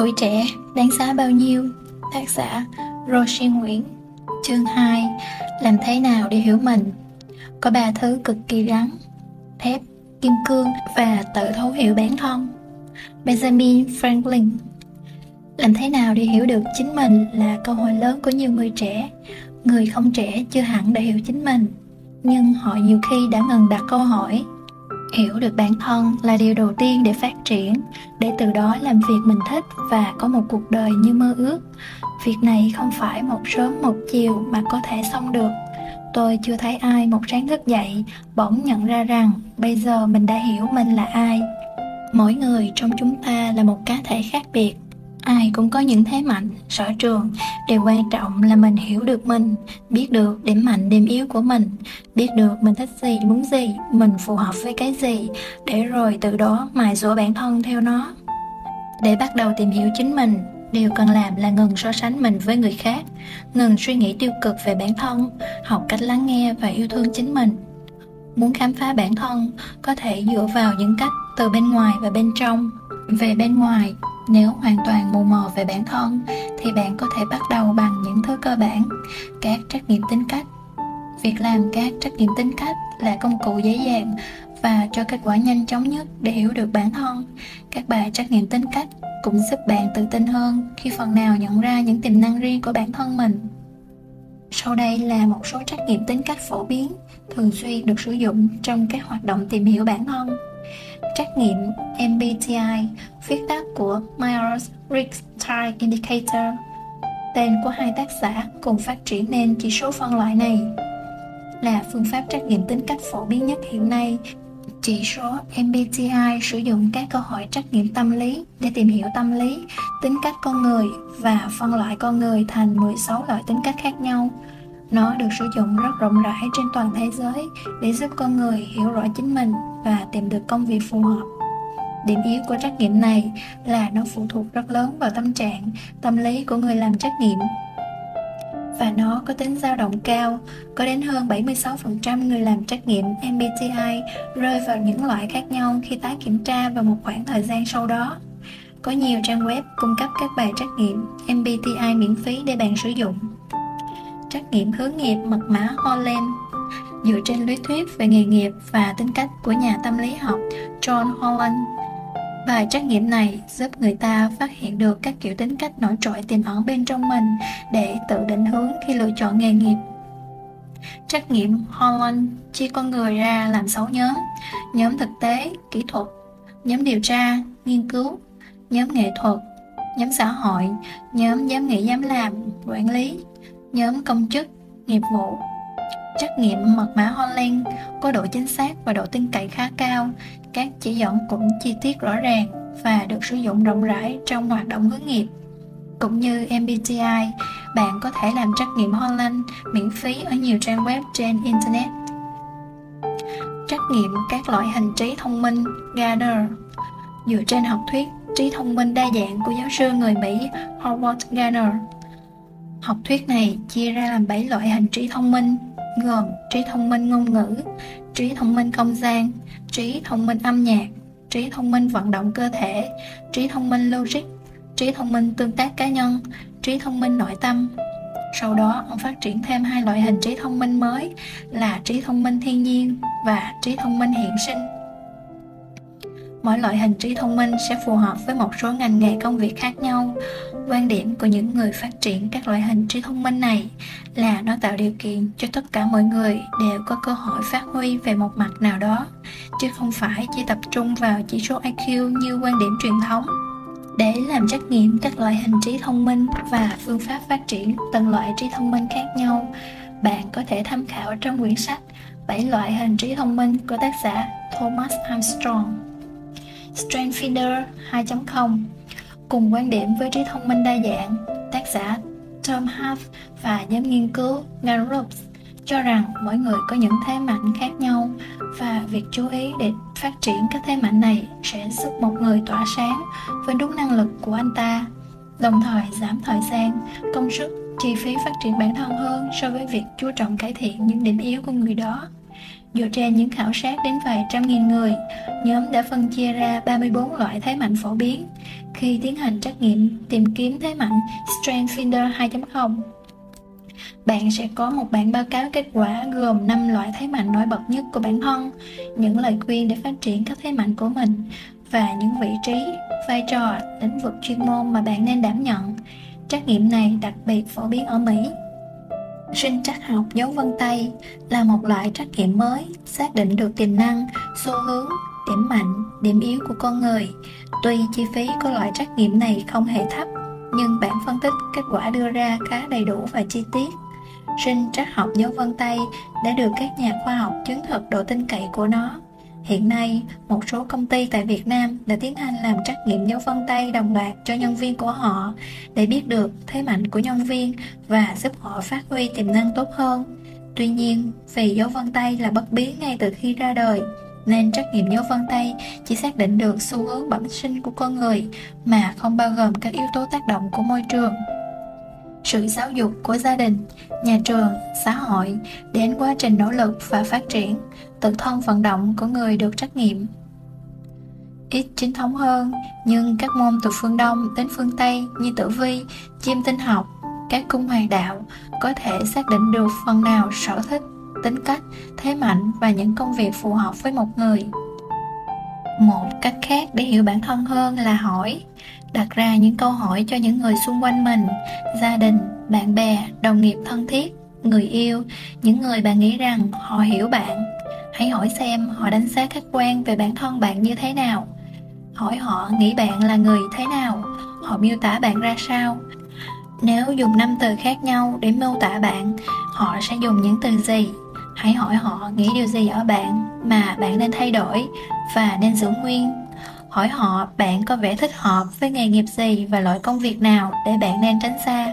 Tuổi trẻ đáng giá bao nhiêu? Tác giả Roshi Nguyễn Chương 2 Làm thế nào để hiểu mình? Có ba thứ cực kỳ rắn Thép, kim cương và tự thấu hiểu bản thân Benjamin Franklin Làm thế nào để hiểu được chính mình là câu hỏi lớn của nhiều người trẻ Người không trẻ chưa hẳn đã hiểu chính mình Nhưng họ nhiều khi đã ngừng đặt câu hỏi hiểu được bản thân là điều đầu tiên để phát triển, để từ đó làm việc mình thích và có một cuộc đời như mơ ước. Việc này không phải một sớm một chiều mà có thể xong được. Tôi chưa thấy ai một sáng thức dậy bỗng nhận ra rằng bây giờ mình đã hiểu mình là ai. Mỗi người trong chúng ta là một cá thể khác biệt ai cũng có những thế mạnh, sở trường. Điều quan trọng là mình hiểu được mình, biết được điểm mạnh, điểm yếu của mình, biết được mình thích gì, muốn gì, mình phù hợp với cái gì. Để rồi từ đó mài dũa bản thân theo nó. Để bắt đầu tìm hiểu chính mình, điều cần làm là ngừng so sánh mình với người khác, ngừng suy nghĩ tiêu cực về bản thân, học cách lắng nghe và yêu thương chính mình. Muốn khám phá bản thân, có thể dựa vào những cách từ bên ngoài và bên trong. Về bên ngoài nếu hoàn toàn mù mờ về bản thân, thì bạn có thể bắt đầu bằng những thứ cơ bản. Các trắc nghiệm tính cách. Việc làm các trắc nghiệm tính cách là công cụ dễ dàng và cho kết quả nhanh chóng nhất để hiểu được bản thân. Các bài trắc nghiệm tính cách cũng giúp bạn tự tin hơn khi phần nào nhận ra những tiềm năng riêng của bản thân mình. Sau đây là một số trắc nghiệm tính cách phổ biến thường xuyên được sử dụng trong các hoạt động tìm hiểu bản thân trắc nghiệm MBTI, viết tắt của Myers-Briggs Type Indicator. Tên của hai tác giả cùng phát triển nên chỉ số phân loại này là phương pháp trắc nghiệm tính cách phổ biến nhất hiện nay. Chỉ số MBTI sử dụng các câu hỏi trắc nghiệm tâm lý để tìm hiểu tâm lý, tính cách con người và phân loại con người thành 16 loại tính cách khác nhau. Nó được sử dụng rất rộng rãi trên toàn thế giới để giúp con người hiểu rõ chính mình và tìm được công việc phù hợp. Điểm yếu của trắc nghiệm này là nó phụ thuộc rất lớn vào tâm trạng, tâm lý của người làm trắc nghiệm. Và nó có tính dao động cao, có đến hơn 76% người làm trắc nghiệm MBTI rơi vào những loại khác nhau khi tái kiểm tra vào một khoảng thời gian sau đó. Có nhiều trang web cung cấp các bài trắc nghiệm MBTI miễn phí để bạn sử dụng trắc nghiệm hướng nghiệp mật mã Holland dựa trên lý thuyết về nghề nghiệp và tính cách của nhà tâm lý học John Holland. Bài trắc nghiệm này giúp người ta phát hiện được các kiểu tính cách nổi trội tiềm ẩn bên trong mình để tự định hướng khi lựa chọn nghề nghiệp. Trắc nghiệm Holland chia con người ra làm 6 nhóm, nhóm thực tế, kỹ thuật, nhóm điều tra, nghiên cứu, nhóm nghệ thuật, nhóm xã hội, nhóm dám nghĩ dám làm, quản lý, nhóm công chức, nghiệp vụ. Trắc nghiệm mật mã Holland có độ chính xác và độ tin cậy khá cao, các chỉ dẫn cũng chi tiết rõ ràng và được sử dụng rộng rãi trong hoạt động hướng nghiệp. Cũng như MBTI, bạn có thể làm trắc nghiệm Holland miễn phí ở nhiều trang web trên Internet. Trắc nghiệm các loại hình trí thông minh Gardner dựa trên học thuyết trí thông minh đa dạng của giáo sư người Mỹ Howard Gardner Học thuyết này chia ra làm 7 loại hình trí thông minh, gồm trí thông minh ngôn ngữ, trí thông minh không gian, trí thông minh âm nhạc, trí thông minh vận động cơ thể, trí thông minh logic, trí thông minh tương tác cá nhân, trí thông minh nội tâm. Sau đó, ông phát triển thêm hai loại hình trí thông minh mới là trí thông minh thiên nhiên và trí thông minh hiện sinh. Mỗi loại hình trí thông minh sẽ phù hợp với một số ngành nghề công việc khác nhau. Quan điểm của những người phát triển các loại hình trí thông minh này là nó tạo điều kiện cho tất cả mọi người đều có cơ hội phát huy về một mặt nào đó, chứ không phải chỉ tập trung vào chỉ số IQ như quan điểm truyền thống. Để làm trắc nghiệm các loại hình trí thông minh và phương pháp phát triển từng loại trí thông minh khác nhau, bạn có thể tham khảo trong quyển sách 7 loại hình trí thông minh của tác giả Thomas Armstrong. Strength 2.0 Cùng quan điểm với trí thông minh đa dạng, tác giả Tom Huff và nhóm nghiên cứu Gallup cho rằng mỗi người có những thế mạnh khác nhau và việc chú ý để phát triển các thế mạnh này sẽ giúp một người tỏa sáng với đúng năng lực của anh ta đồng thời giảm thời gian, công sức, chi phí phát triển bản thân hơn so với việc chú trọng cải thiện những điểm yếu của người đó. Dựa trên những khảo sát đến vài trăm nghìn người, nhóm đã phân chia ra 34 loại thế mạnh phổ biến khi tiến hành trắc nghiệm tìm kiếm thế mạnh Strength Finder 2.0. Bạn sẽ có một bản báo cáo kết quả gồm 5 loại thế mạnh nổi bật nhất của bản thân, những lời khuyên để phát triển các thế mạnh của mình và những vị trí, vai trò, lĩnh vực chuyên môn mà bạn nên đảm nhận. Trắc nghiệm này đặc biệt phổ biến ở Mỹ. Sinh trắc học dấu vân tay là một loại trắc nghiệm mới xác định được tiềm năng, xu hướng, điểm mạnh, điểm yếu của con người. Tuy chi phí của loại trắc nghiệm này không hề thấp, nhưng bản phân tích kết quả đưa ra khá đầy đủ và chi tiết. Sinh trắc học dấu vân tay đã được các nhà khoa học chứng thực độ tin cậy của nó Hiện nay, một số công ty tại Việt Nam đã tiến hành làm trắc nghiệm dấu vân tay đồng loạt cho nhân viên của họ để biết được thế mạnh của nhân viên và giúp họ phát huy tiềm năng tốt hơn. Tuy nhiên, vì dấu vân tay là bất biến ngay từ khi ra đời, nên trắc nghiệm dấu vân tay chỉ xác định được xu hướng bẩm sinh của con người mà không bao gồm các yếu tố tác động của môi trường sự giáo dục của gia đình nhà trường xã hội đến quá trình nỗ lực và phát triển tự thân vận động của người được trắc nghiệm ít chính thống hơn, nhưng các môn từ phương đông đến phương tây như tử vi chiêm tinh học, các cung hoàng đạo có thể xác định được phần nào sở thích, tính cách, thế mạnh và những công việc phù hợp với một người. Một cách khác để hiểu bản thân hơn là hỏi, đặt ra những câu hỏi cho những người xung quanh mình, gia đình, bạn bè, đồng nghiệp thân thiết, người yêu, những người bạn nghĩ rằng họ hiểu bạn hãy hỏi xem họ đánh giá khách quan về bản thân bạn như thế nào. Hỏi họ nghĩ bạn là người thế nào. Họ miêu tả bạn ra sao. Nếu dùng năm từ khác nhau để miêu tả bạn, họ sẽ dùng những từ gì? Hãy hỏi họ nghĩ điều gì ở bạn mà bạn nên thay đổi và nên giữ nguyên. Hỏi họ bạn có vẻ thích hợp với nghề nghiệp gì và loại công việc nào để bạn nên tránh xa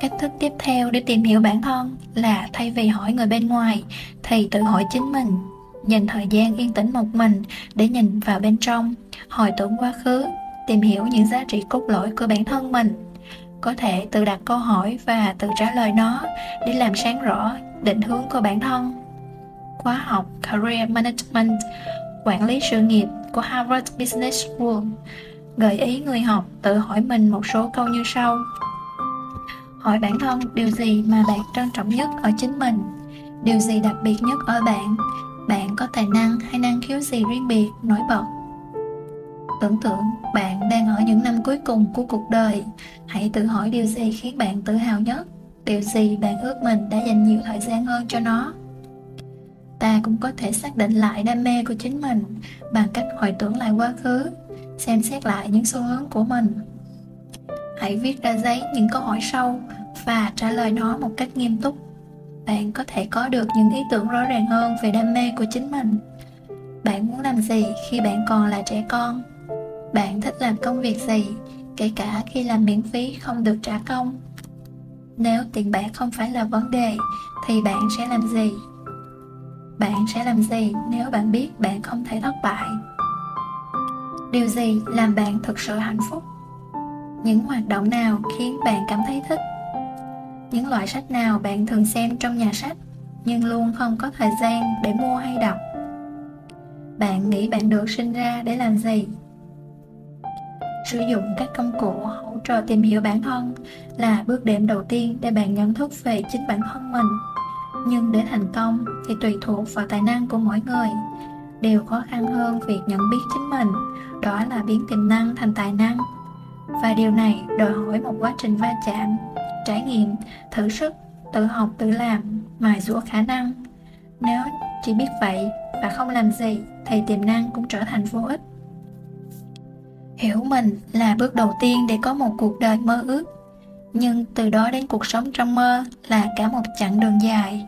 cách thức tiếp theo để tìm hiểu bản thân là thay vì hỏi người bên ngoài, thì tự hỏi chính mình. Dành thời gian yên tĩnh một mình để nhìn vào bên trong hồi tưởng quá khứ, tìm hiểu những giá trị cốt lõi của bản thân mình. Có thể tự đặt câu hỏi và tự trả lời nó để làm sáng rõ định hướng của bản thân. Khóa học career management, quản lý sự nghiệp của Harvard Business School, gợi ý người học tự hỏi mình một số câu như sau hỏi bản thân, điều gì mà bạn trân trọng nhất ở chính mình? Điều gì đặc biệt nhất ở bạn? Bạn có tài năng hay năng khiếu gì riêng biệt, nổi bật? Tưởng tượng bạn đang ở những năm cuối cùng của cuộc đời, hãy tự hỏi điều gì khiến bạn tự hào nhất, điều gì bạn ước mình đã dành nhiều thời gian hơn cho nó. Ta cũng có thể xác định lại đam mê của chính mình bằng cách hồi tưởng lại quá khứ, xem xét lại những xu hướng của mình hãy viết ra giấy những câu hỏi sâu và trả lời nó một cách nghiêm túc. Bạn có thể có được những ý tưởng rõ ràng hơn về đam mê của chính mình. Bạn muốn làm gì khi bạn còn là trẻ con? Bạn thích làm công việc gì, kể cả khi làm miễn phí không được trả công? Nếu tiền bạc không phải là vấn đề, thì bạn sẽ làm gì? Bạn sẽ làm gì nếu bạn biết bạn không thể thất bại? Điều gì làm bạn thực sự hạnh phúc? Những hoạt động nào khiến bạn cảm thấy thích? Những loại sách nào bạn thường xem trong nhà sách, nhưng luôn không có thời gian để mua hay đọc? Bạn nghĩ bạn được sinh ra để làm gì? Sử dụng các công cụ hỗ trợ tìm hiểu bản thân là bước đệm đầu tiên để bạn nhận thức về chính bản thân mình. Nhưng để thành công thì tùy thuộc vào tài năng của mỗi người. Điều khó khăn hơn việc nhận biết chính mình, đó là biến tiềm năng thành tài năng và điều này đòi hỏi một quá trình va chạm, trải nghiệm, thử sức, tự học, tự làm mài dũa khả năng. Nếu chỉ biết vậy và không làm gì thì tiềm năng cũng trở thành vô ích. Hiểu mình là bước đầu tiên để có một cuộc đời mơ ước, nhưng từ đó đến cuộc sống trong mơ là cả một chặng đường dài.